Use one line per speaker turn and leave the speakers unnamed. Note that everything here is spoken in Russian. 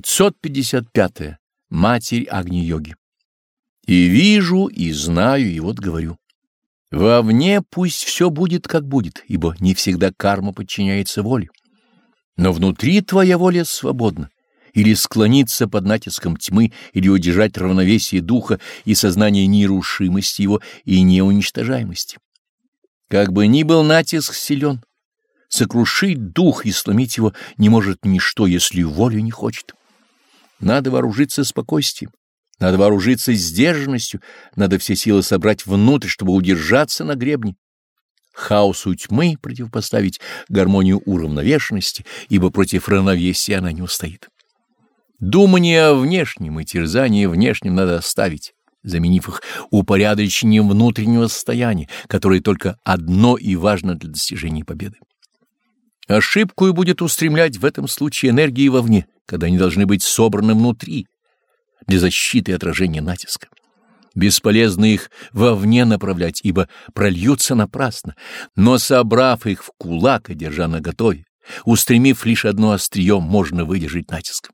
555. -е. Матерь Агни-йоги. И вижу, и знаю, и вот говорю. Вовне пусть все будет, как будет, ибо не всегда карма подчиняется воле. Но внутри твоя воля свободна. Или склониться под натиском тьмы, или удержать равновесие духа и сознание нерушимости его и неуничтожаемости. Как бы ни был натиск силен, сокрушить дух и сломить его не может ничто, если волю не хочет. Надо вооружиться спокойствием, надо вооружиться сдержанностью, надо все силы собрать внутрь, чтобы удержаться на гребне. Хаосу тьмы противопоставить гармонию уравновешенности, ибо против равновесия она не устоит. Думание о внешнем и терзание внешним надо оставить, заменив их упорядочением внутреннего состояния, которое только одно и важно для достижения победы. Ошибку и будет устремлять в этом случае энергии вовне, когда они должны быть собраны внутри, для защиты и отражения натиска. Бесполезно их вовне направлять, ибо прольются напрасно, но, собрав их в кулак и держа наготове, устремив лишь одно острие, можно выдержать натиск.